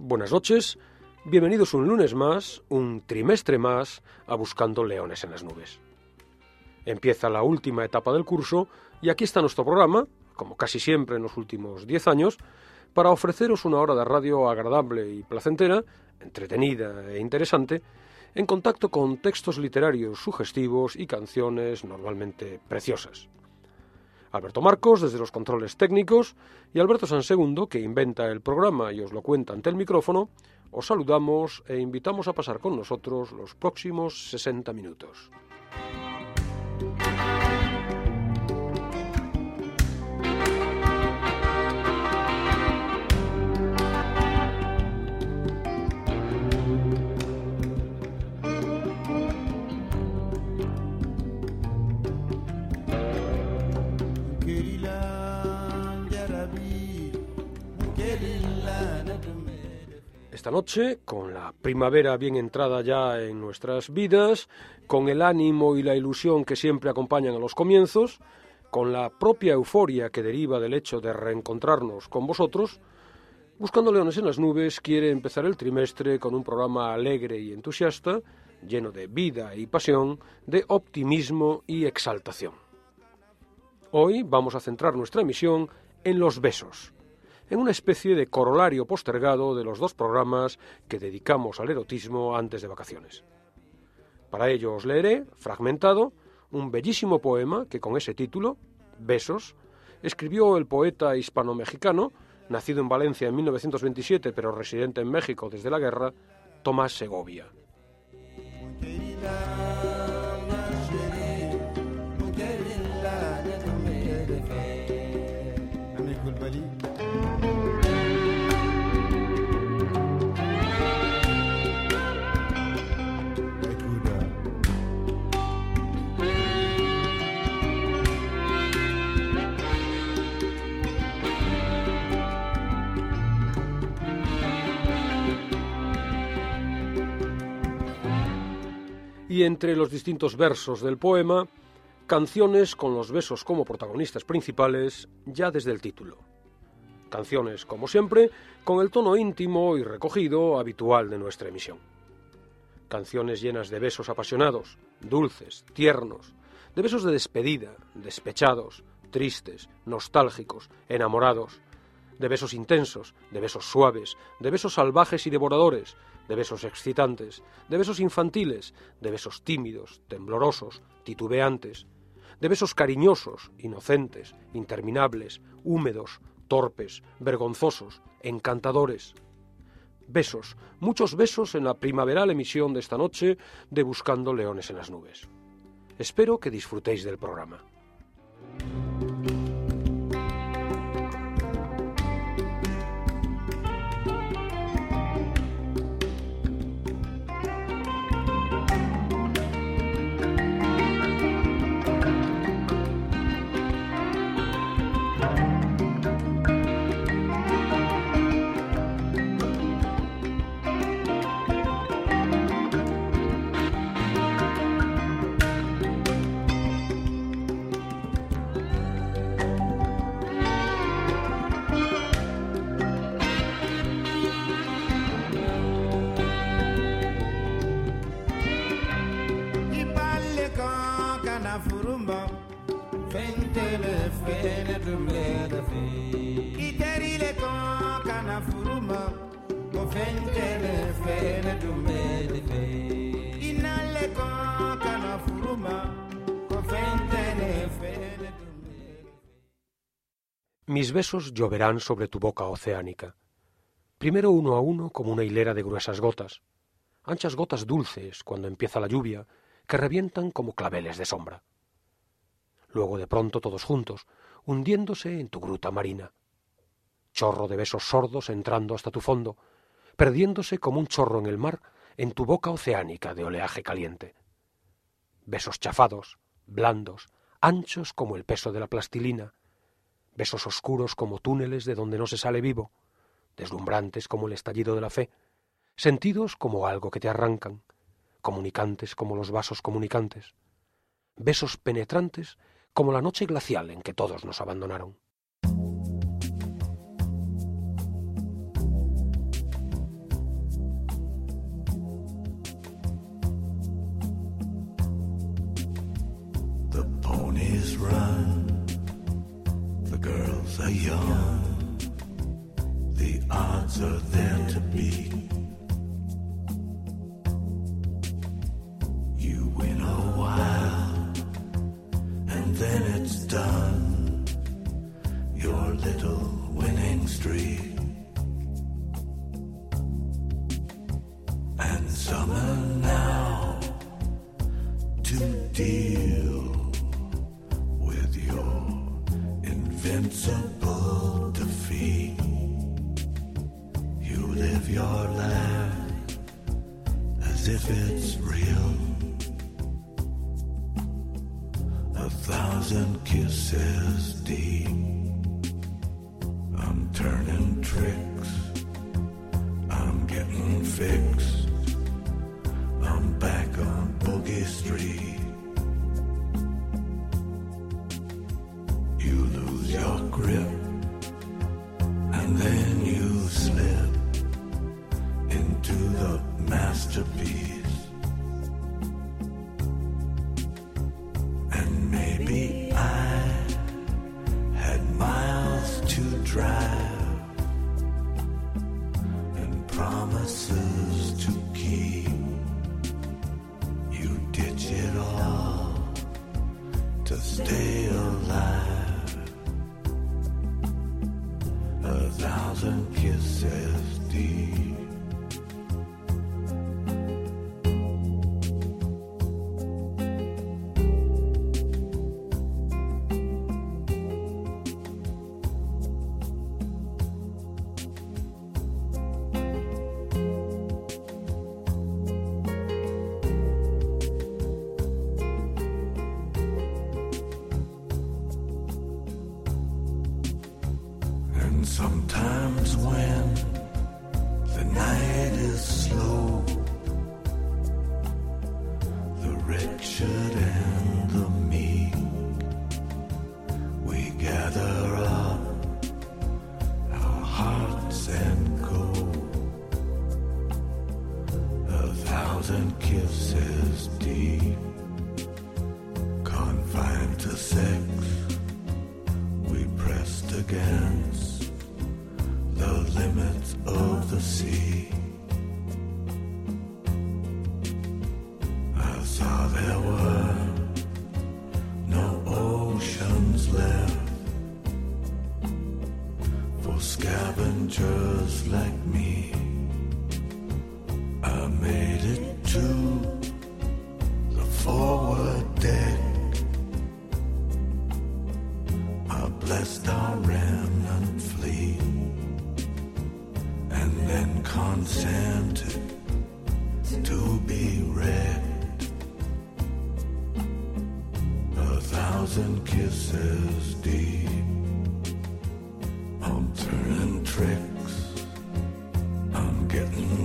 Buenas noches. Bienvenidos un lunes más, un trimestre más, a Buscando Leones en las Nubes. Empieza la última etapa del curso y aquí está nuestro programa, como casi siempre en los últimos diez años, para ofreceros una hora de radio agradable y placentera, entretenida e interesante, en contacto con textos literarios sugestivos y canciones normalmente preciosas. Alberto Marcos desde los controles técnicos y Alberto Sansegundo, que inventa el programa y os lo cuenta ante el micrófono, os saludamos e invitamos a pasar con nosotros los próximos 60 minutos. Esta noche, con la primavera bien entrada ya en nuestras vidas, con el ánimo y la ilusión que siempre acompañan a los comienzos, con la propia euforia que deriva del hecho de reencontrarnos con vosotros, Buscando Leones en las Nubes quiere empezar el trimestre con un programa alegre y entusiasta, lleno de vida y pasión, de optimismo y exaltación. Hoy vamos a centrar nuestra emisión en los besos, en una especie de corolario postergado de los dos programas que dedicamos al erotismo antes de vacaciones. Para ello os leeré, fragmentado, un bellísimo poema que con ese título, Besos, escribió el poeta hispano-mexicano, nacido en Valencia en 1927 pero residente en México desde la guerra, Tomás Segovia. Y entre los distintos versos del poema, canciones con los besos como protagonistas principales ya desde el título. Canciones, como siempre, con el tono íntimo y recogido habitual de nuestra emisión. Canciones llenas de besos apasionados, dulces, tiernos, de besos de despedida, despechados, tristes, nostálgicos, enamorados, de besos intensos, de besos suaves, de besos salvajes y devoradores, de besos excitantes, de besos infantiles, de besos tímidos, temblorosos, titubeantes, de besos cariñosos, inocentes, interminables, húmedos, torpes, vergonzosos, encantadores. Besos, muchos besos en la primaveral emisión de esta noche de Buscando Leones en las Nubes. Espero que disfrutéis del programa. Mis besos lloverán sobre tu boca oceánica, primero uno a uno como una hilera de gruesas gotas, anchas gotas dulces cuando empieza la lluvia, que revientan como claveles de sombra. Luego de pronto todos juntos, hundiéndose en tu gruta marina. Chorro de besos sordos entrando hasta tu fondo, perdiéndose como un chorro en el mar en tu boca oceánica de oleaje caliente. Besos chafados, blandos, anchos como el peso de la plastilina, besos oscuros como túneles de donde no se sale vivo, deslumbrantes como el estallido de la fe, sentidos como algo que te arrancan, comunicantes como los vasos comunicantes, besos penetrantes como la noche glacial en que todos nos abandonaron. The ponies run, the girls are young, the odds are there to beat. little winning streak. thousand kisses deep.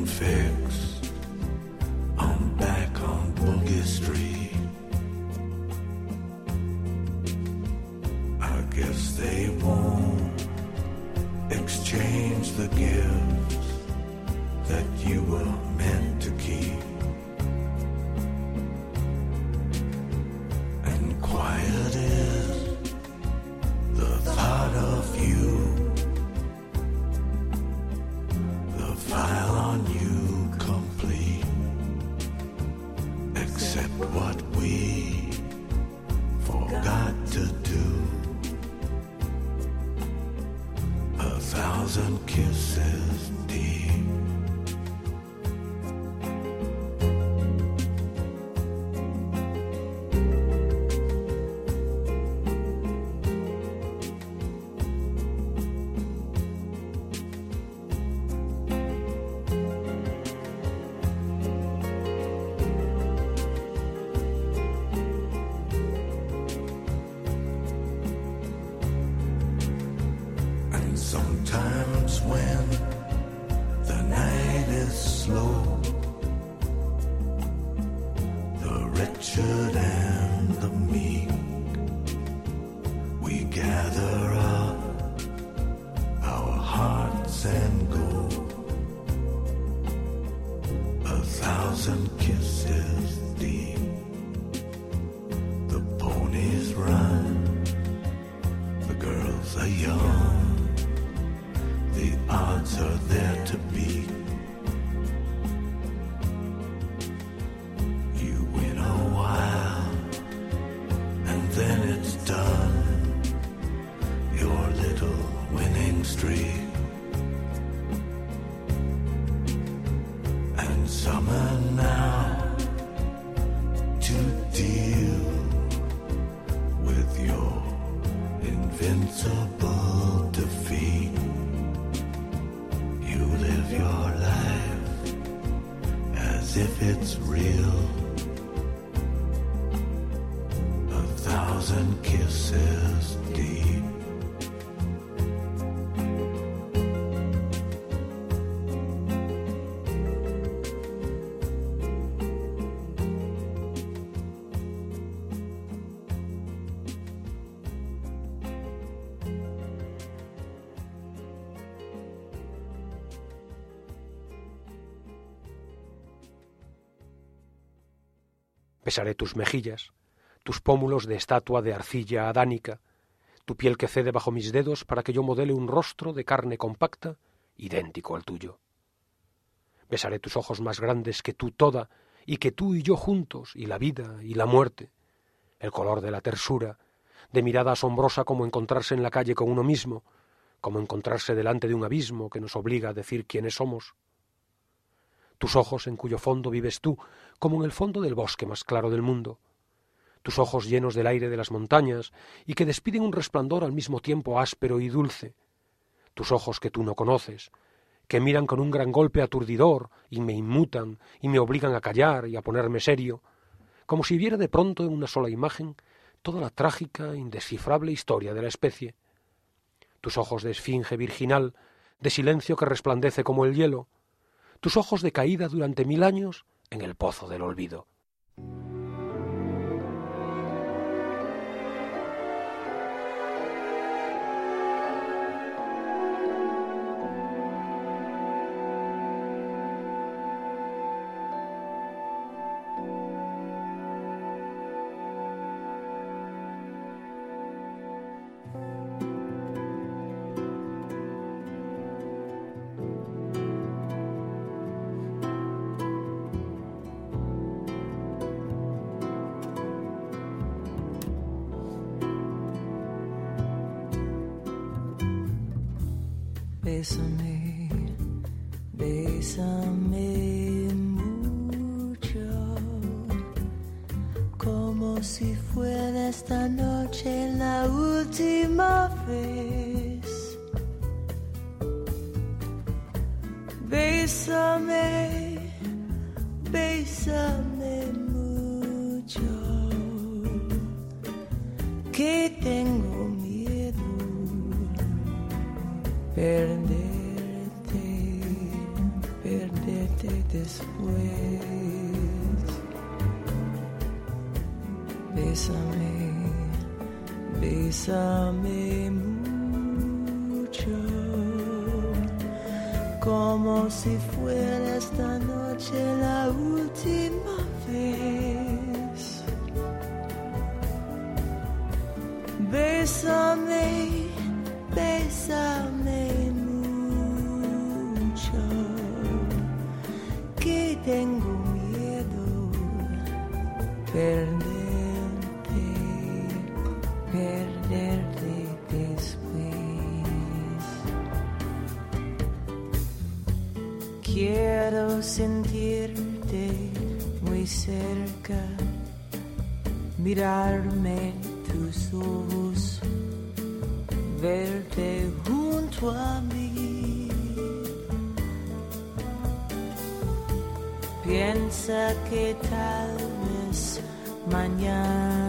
fix. Besaré tus mejillas, tus pómulos de estatua de arcilla adánica, tu piel que cede bajo mis dedos para que yo modele un rostro de carne compacta, idéntico al tuyo. Besaré tus ojos más grandes que tú toda, y que tú y yo juntos, y la vida y la muerte, el color de la tersura, de mirada asombrosa como encontrarse en la calle con uno mismo, como encontrarse delante de un abismo que nos obliga a decir quiénes somos. Tus ojos en cuyo fondo vives tú, como en el fondo del bosque más claro del mundo. Tus ojos llenos del aire de las montañas y que despiden un resplandor al mismo tiempo áspero y dulce. Tus ojos que tú no conoces, que miran con un gran golpe aturdidor y me inmutan y me obligan a callar y a ponerme serio, como si viera de pronto en una sola imagen toda la trágica, indescifrable historia de la especie. Tus ojos de esfinge virginal, de silencio que resplandece como el hielo, tus ojos de caída durante mil años en el pozo del olvido. Perderte, perderte después. Quiero sentirte muy cerca, mirarme tus ojos verte junto a mí. Piensa que tal mañana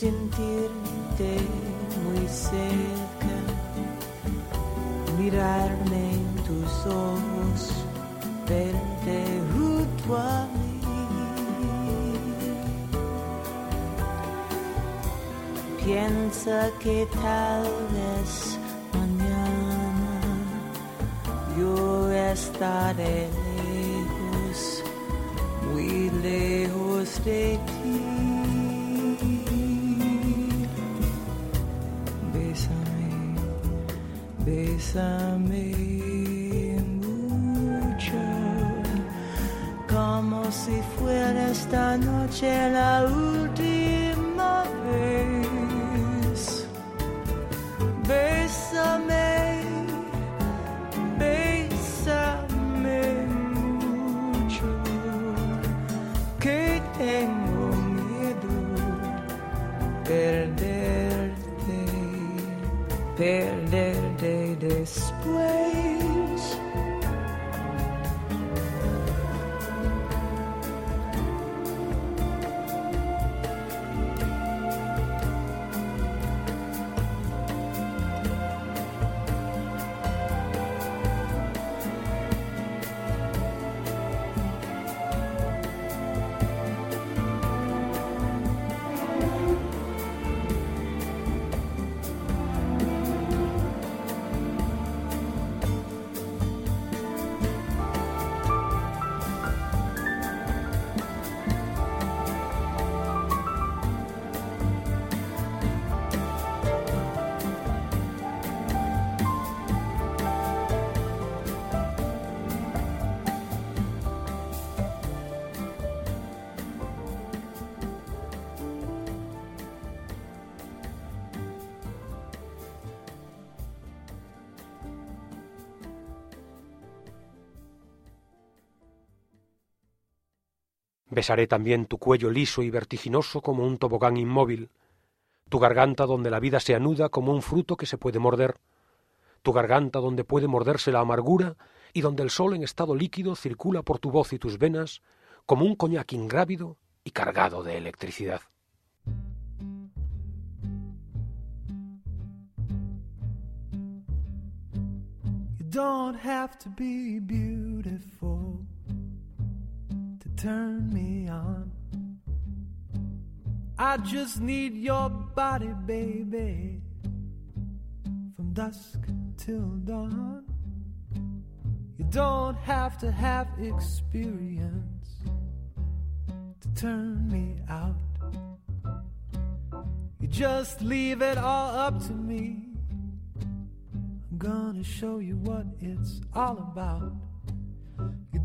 sentirte muy cerca, mirarme en tus ojos, verte junto a mí. Piensa que tal vez mañana yo estaré perderte, perderte después. También tu cuello liso y vertiginoso como un tobogán inmóvil, tu garganta donde la vida se anuda como un fruto que se puede morder, tu garganta donde puede morderse la amargura y donde el sol en estado líquido circula por tu voz y tus venas como un coñac ingrávido y cargado de electricidad. Turn me on. I just need your body, baby, from dusk till dawn. You don't have to have experience to turn me out. You just leave it all up to me. I'm gonna show you what it's all about.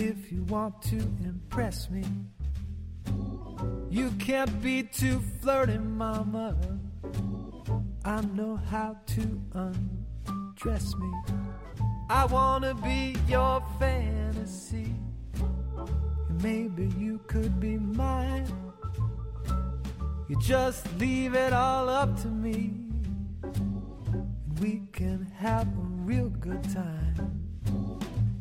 If you want to impress me, you can't be too flirty, mama. I know how to undress me. I wanna be your fantasy. Maybe you could be mine. You just leave it all up to me. And we can have a real good time.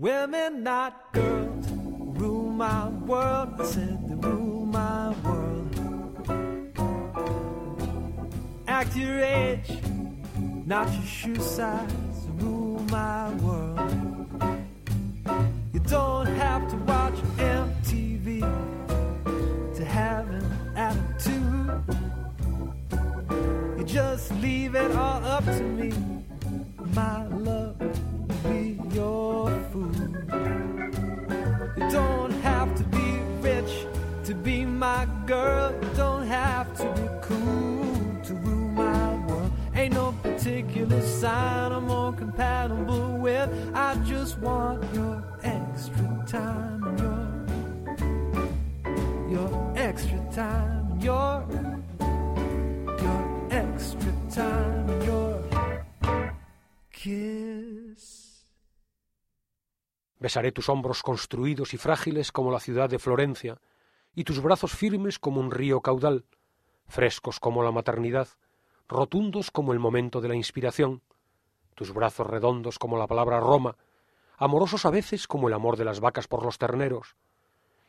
Women, not girls, rule my world. I said they rule my world. Act your age, not your shoe size, rule my world. Besaré tus hombros construidos y frágiles como la ciudad de Florencia, y tus brazos firmes como un río caudal, frescos como la maternidad, rotundos como el momento de la inspiración, tus brazos redondos como la palabra Roma, amorosos a veces como el amor de las vacas por los terneros,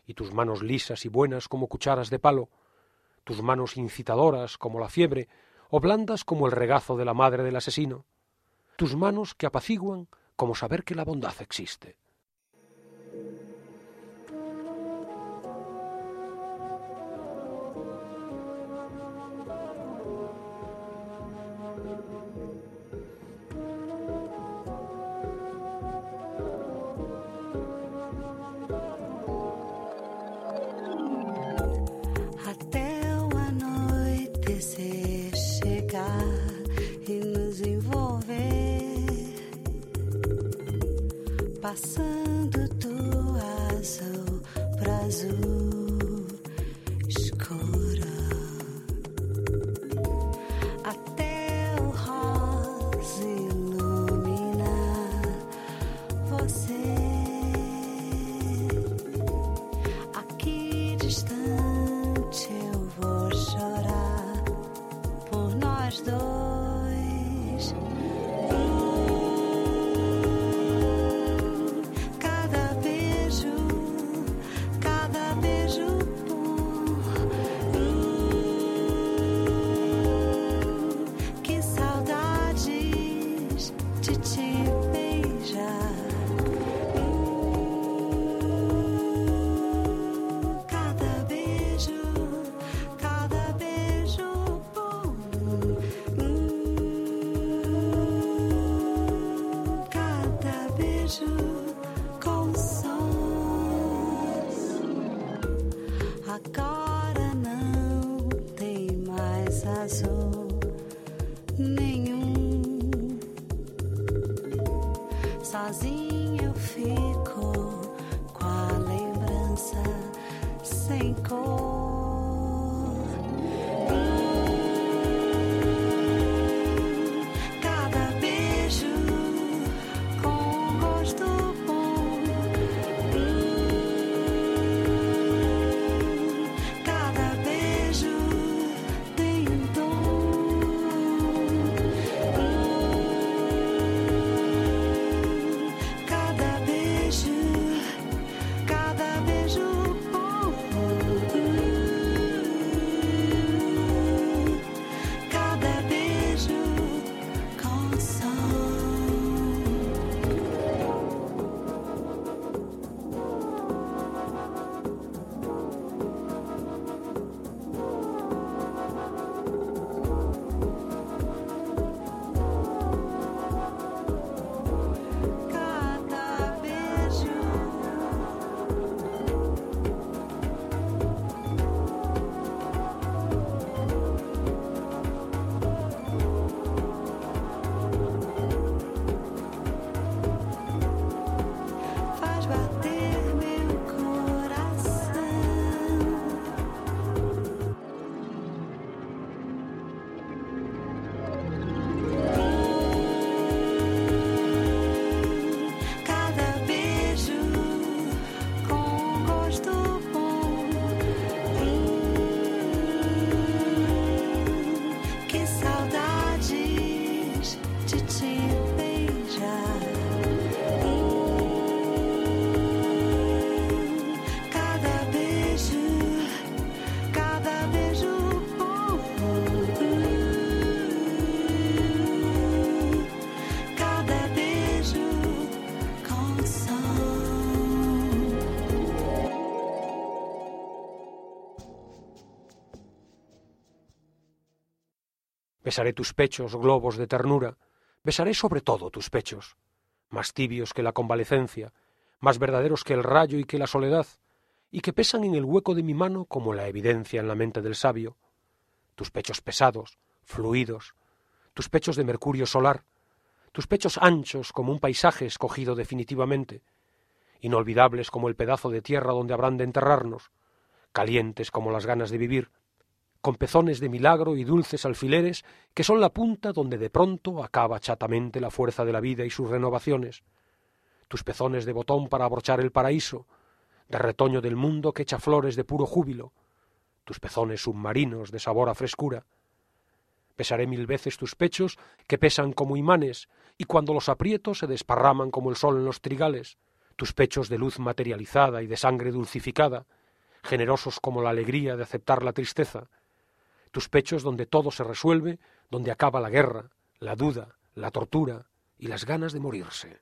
y tus manos lisas y buenas como cucharas de palo, tus manos incitadoras como la fiebre, o blandas como el regazo de la madre del asesino, tus manos que apaciguan como saber que la bondad existe. E nos envolver, passando do azul para azul Sozinho Besaré tus pechos, globos de ternura, besaré sobre todo tus pechos, más tibios que la convalecencia, más verdaderos que el rayo y que la soledad, y que pesan en el hueco de mi mano como la evidencia en la mente del sabio. Tus pechos pesados, fluidos, tus pechos de mercurio solar, tus pechos anchos como un paisaje escogido definitivamente, inolvidables como el pedazo de tierra donde habrán de enterrarnos, calientes como las ganas de vivir, con pezones de milagro y dulces alfileres que son la punta donde de pronto acaba chatamente la fuerza de la vida y sus renovaciones, tus pezones de botón para abrochar el paraíso, de retoño del mundo que echa flores de puro júbilo, tus pezones submarinos de sabor a frescura. Besaré mil veces tus pechos que pesan como imanes y cuando los aprieto se desparraman como el sol en los trigales, tus pechos de luz materializada y de sangre dulcificada, generosos como la alegría de aceptar la tristeza, tus pechos donde todo se resuelve, donde acaba la guerra, la duda, la tortura y las ganas de morirse.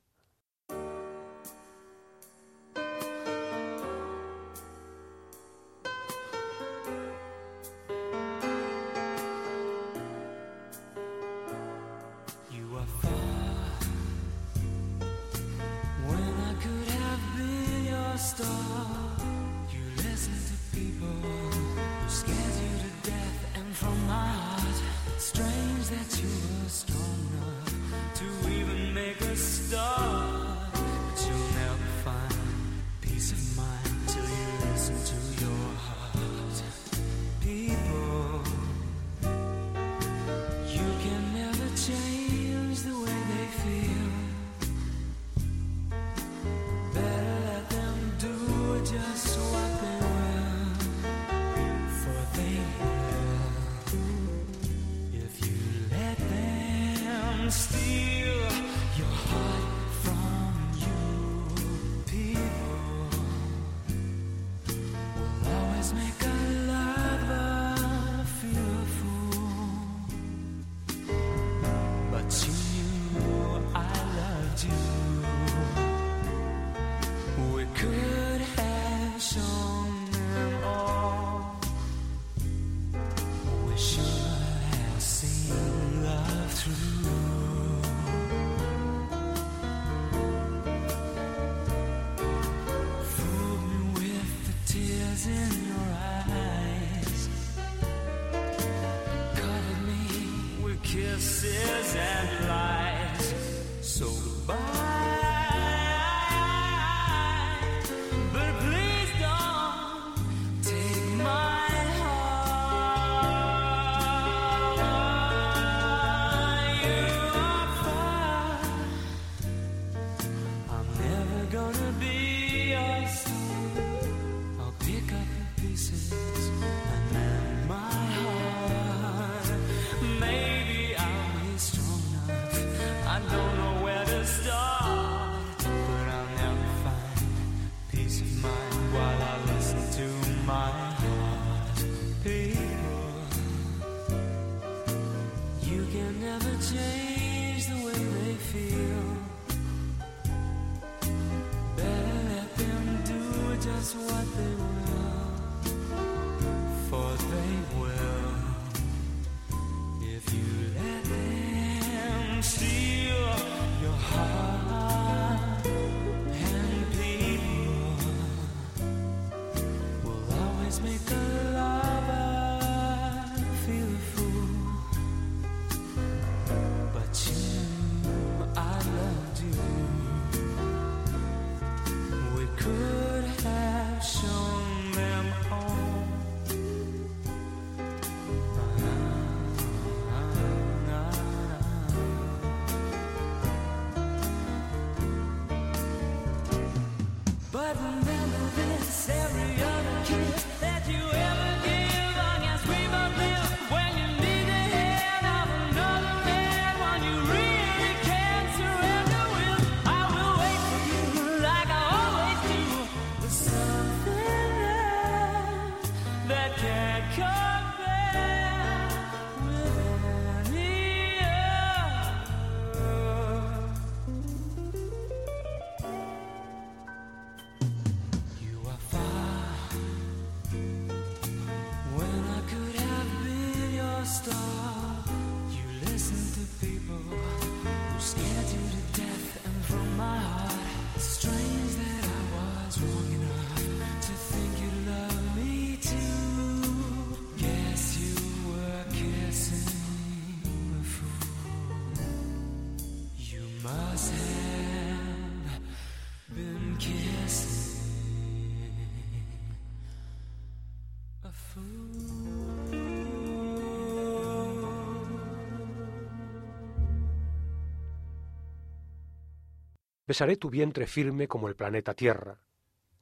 Besaré tu vientre firme como el planeta Tierra,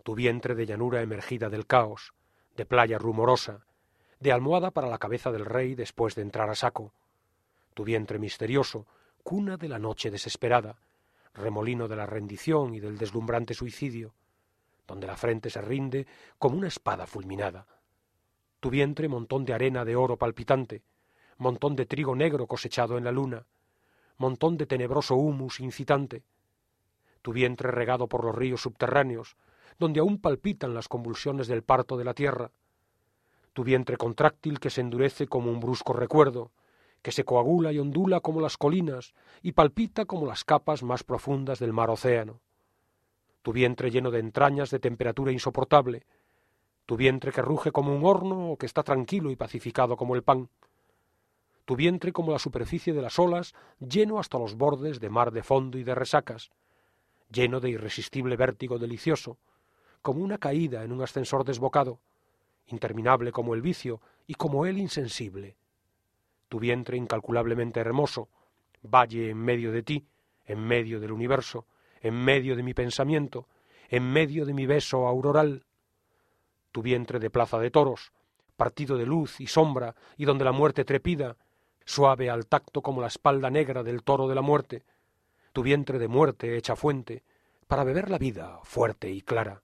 tu vientre de llanura emergida del caos, de playa rumorosa, de almohada para la cabeza del rey después de entrar a saco, tu vientre misterioso, cuna de la noche desesperada, remolino de la rendición y del deslumbrante suicidio, donde la frente se rinde como una espada fulminada. Tu vientre montón de arena de oro palpitante, montón de trigo negro cosechado en la luna, montón de tenebroso humus incitante, tu vientre regado por los ríos subterráneos, donde aún palpitan las convulsiones del parto de la tierra, tu vientre contráctil que se endurece como un brusco recuerdo, que se coagula y ondula como las colinas y palpita como las capas más profundas del mar océano, tu vientre lleno de entrañas de temperatura insoportable, tu vientre que ruge como un horno o que está tranquilo y pacificado como el pan, tu vientre como la superficie de las olas, lleno hasta los bordes de mar de fondo y de resacas, lleno de irresistible vértigo delicioso, como una caída en un ascensor desbocado, interminable como el vicio y como él insensible. Tu vientre incalculablemente hermoso, valle en medio de ti, en medio del universo, en medio de mi pensamiento, en medio de mi beso auroral. Tu vientre de plaza de toros, partido de luz y sombra y donde la muerte trepida, suave al tacto como la espalda negra del toro de la muerte, tu vientre de muerte hecha fuente, para beber la vida fuerte y clara.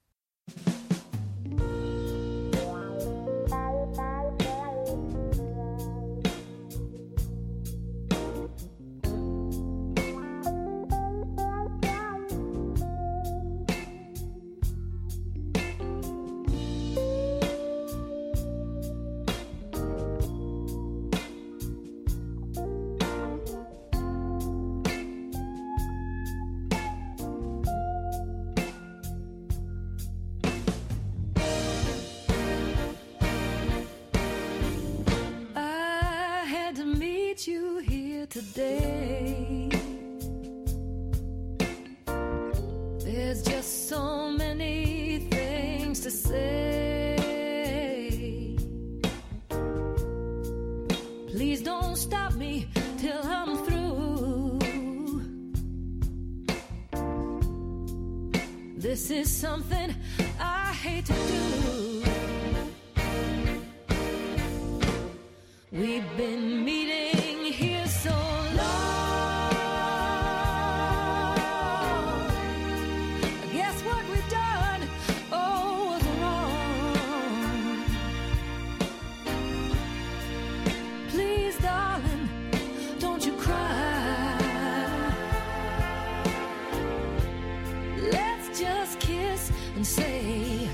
Say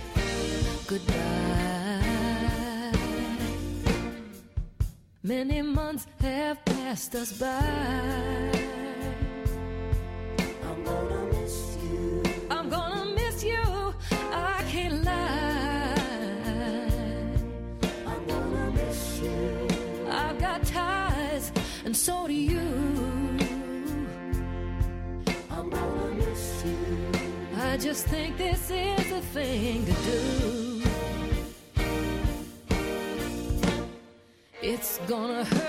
goodbye. Many months have passed us by. I'm gonna miss you. I'm gonna miss you. I can't lie. I'm gonna miss you. I've got ties, and so do you. Just think this is the thing to do. It's gonna hurt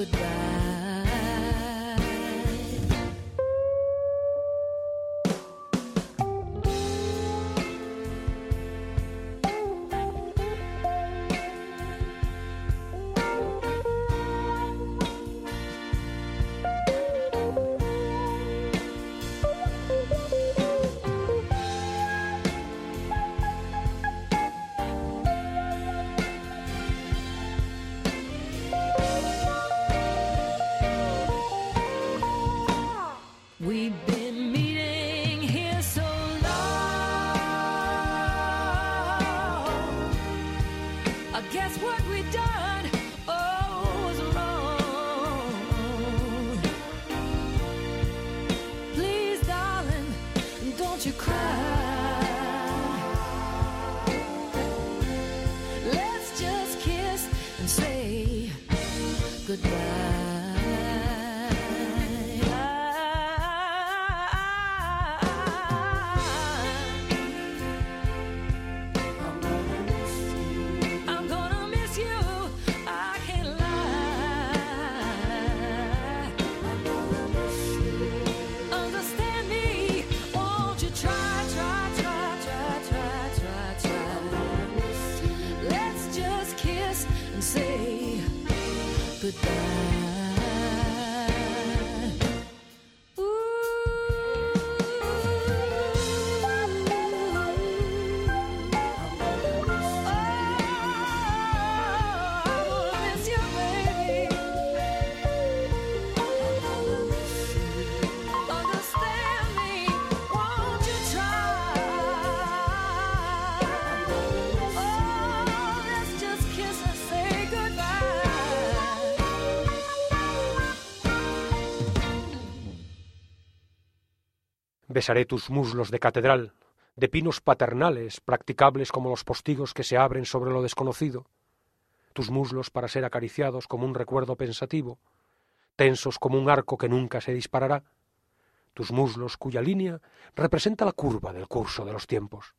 goodbye. You cry. Besaré tus muslos de catedral, de pinos paternales, practicables como los postigos que se abren sobre lo desconocido, tus muslos para ser acariciados como un recuerdo pensativo, tensos como un arco que nunca se disparará, tus muslos cuya línea representa la curva del curso de los tiempos.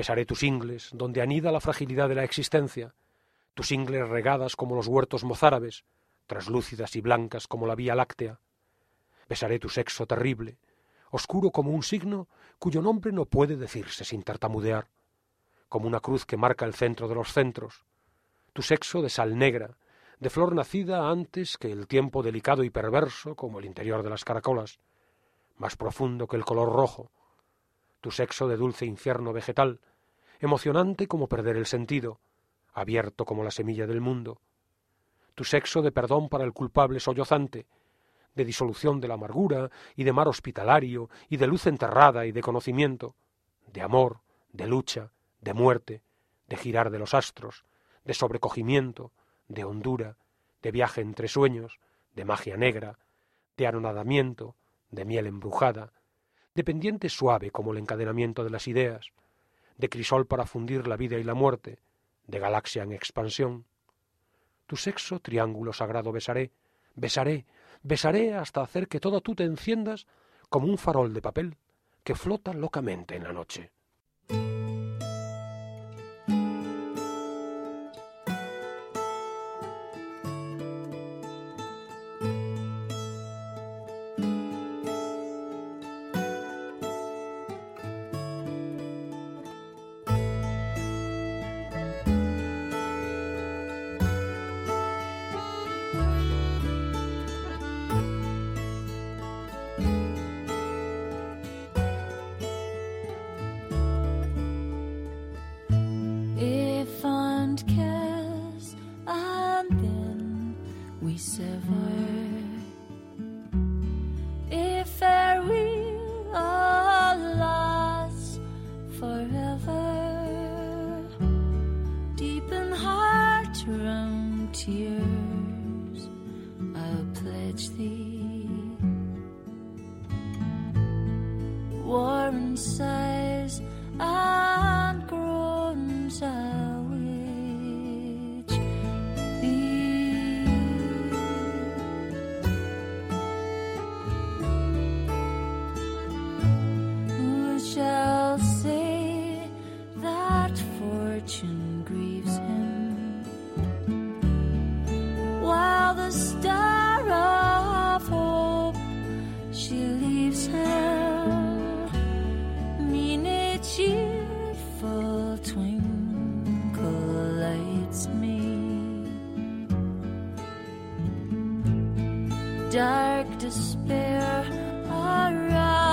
Besaré tus ingles, donde anida la fragilidad de la existencia, tus ingles regadas como los huertos mozárabes, traslúcidas y blancas como la Vía Láctea. Besaré tu sexo terrible, oscuro como un signo cuyo nombre no puede decirse sin tartamudear, como una cruz que marca el centro de los centros, tu sexo de sal negra, de flor nacida antes que el tiempo delicado y perverso como el interior de las caracolas, más profundo que el color rojo, tu sexo de dulce infierno vegetal, emocionante como perder el sentido, abierto como la semilla del mundo, tu sexo de perdón para el culpable sollozante, de disolución de la amargura y de mar hospitalario y de luz enterrada y de conocimiento, de amor, de lucha, de muerte, de girar de los astros, de sobrecogimiento, de hondura, de viaje entre sueños, de magia negra, de anonadamiento, de miel embrujada, de pendiente suave como el encadenamiento de las ideas, de crisol para fundir la vida y la muerte, de galaxia en expansión. Tu sexo, triángulo sagrado, besaré, besaré, besaré hasta hacer que todo tú te enciendas como un farol de papel que flota locamente en la noche. Dark despair around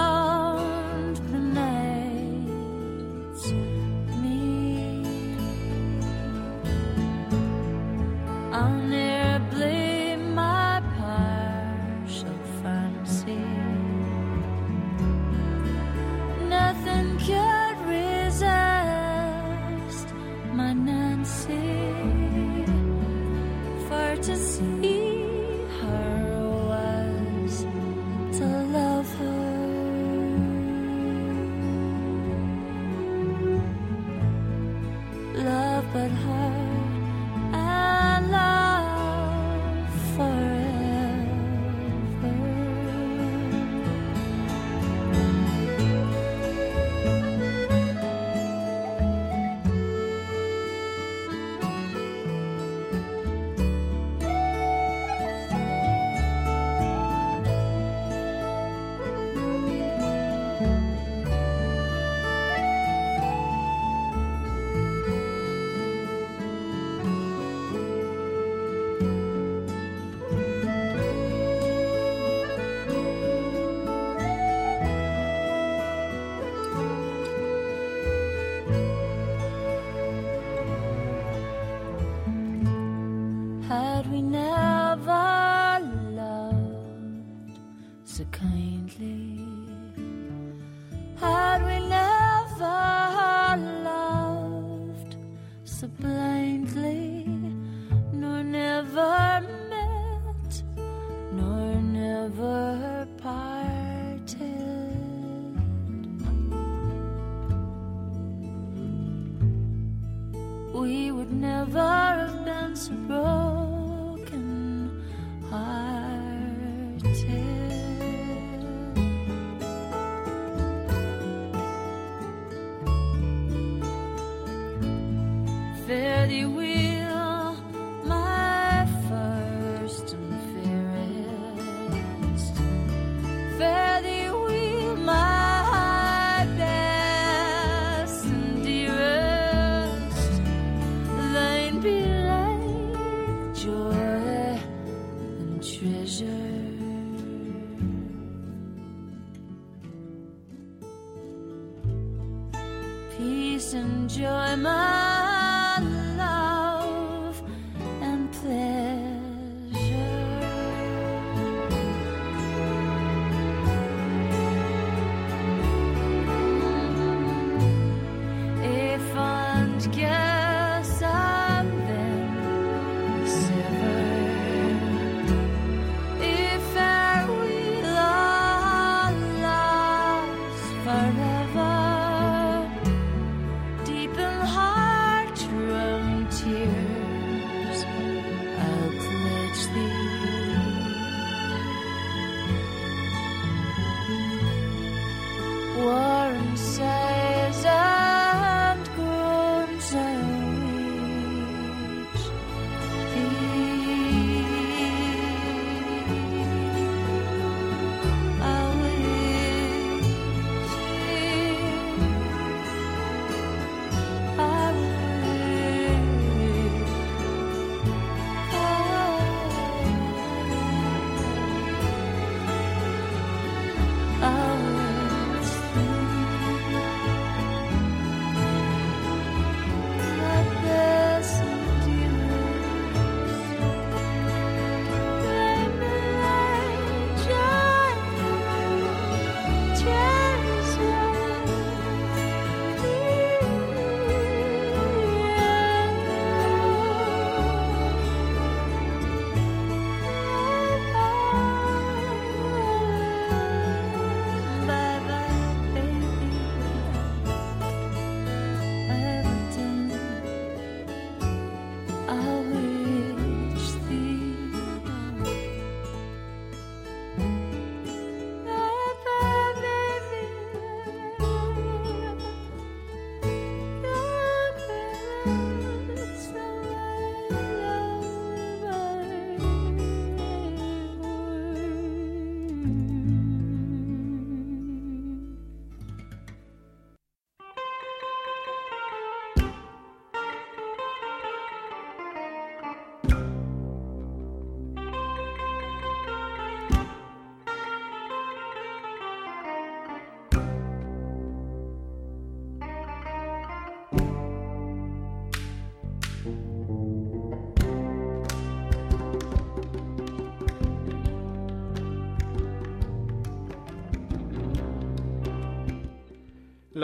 we would never have been so broken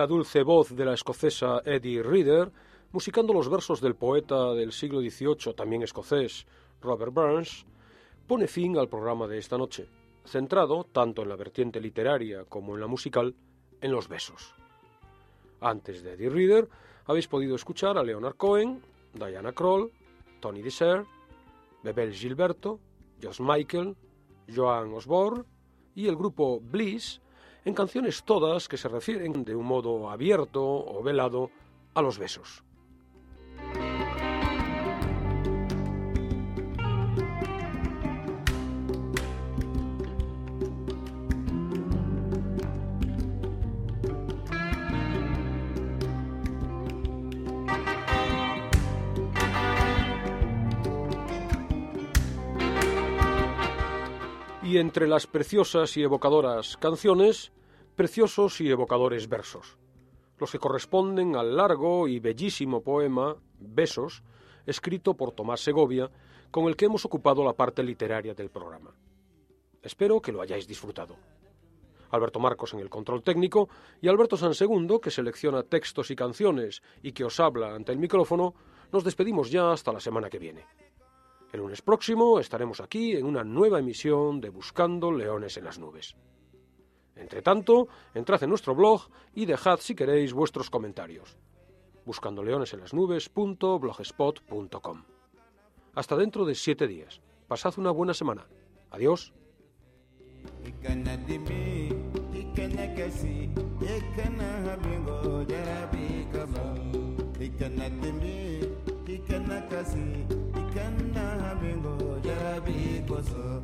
La dulce voz de la escocesa Eddie Reader, musicando los versos del poeta del siglo XVIII, también escocés, Robert Burns, pone fin al programa de esta noche, centrado, tanto en la vertiente literaria como en la musical, en los besos. Antes de Eddie Reader, habéis podido escuchar a Leonard Cohen, Diana Kroll, Tony Dessert, Bebel Gilberto, Josh Michael, Joan Osborne y el grupo Bliss en canciones todas que se refieren de un modo abierto o velado a los besos. Y entre las preciosas y evocadoras canciones, preciosos y evocadores versos, los que corresponden al largo y bellísimo poema Besos, escrito por Tomás Segovia, con el que hemos ocupado la parte literaria del programa. Espero que lo hayáis disfrutado. Alberto Marcos en el control técnico y Alberto Sansegundo, que selecciona textos y canciones y que os habla ante el micrófono, nos despedimos ya hasta la semana que viene. El lunes próximo estaremos aquí en una nueva emisión de Buscando Leones en las Nubes. Entre tanto, entrad en nuestro blog y dejad si queréis vuestros comentarios. buscandoleonesenlasnubes.blogspot.com Hasta dentro de siete días. Pasad una buena semana. Adiós. big, what's up?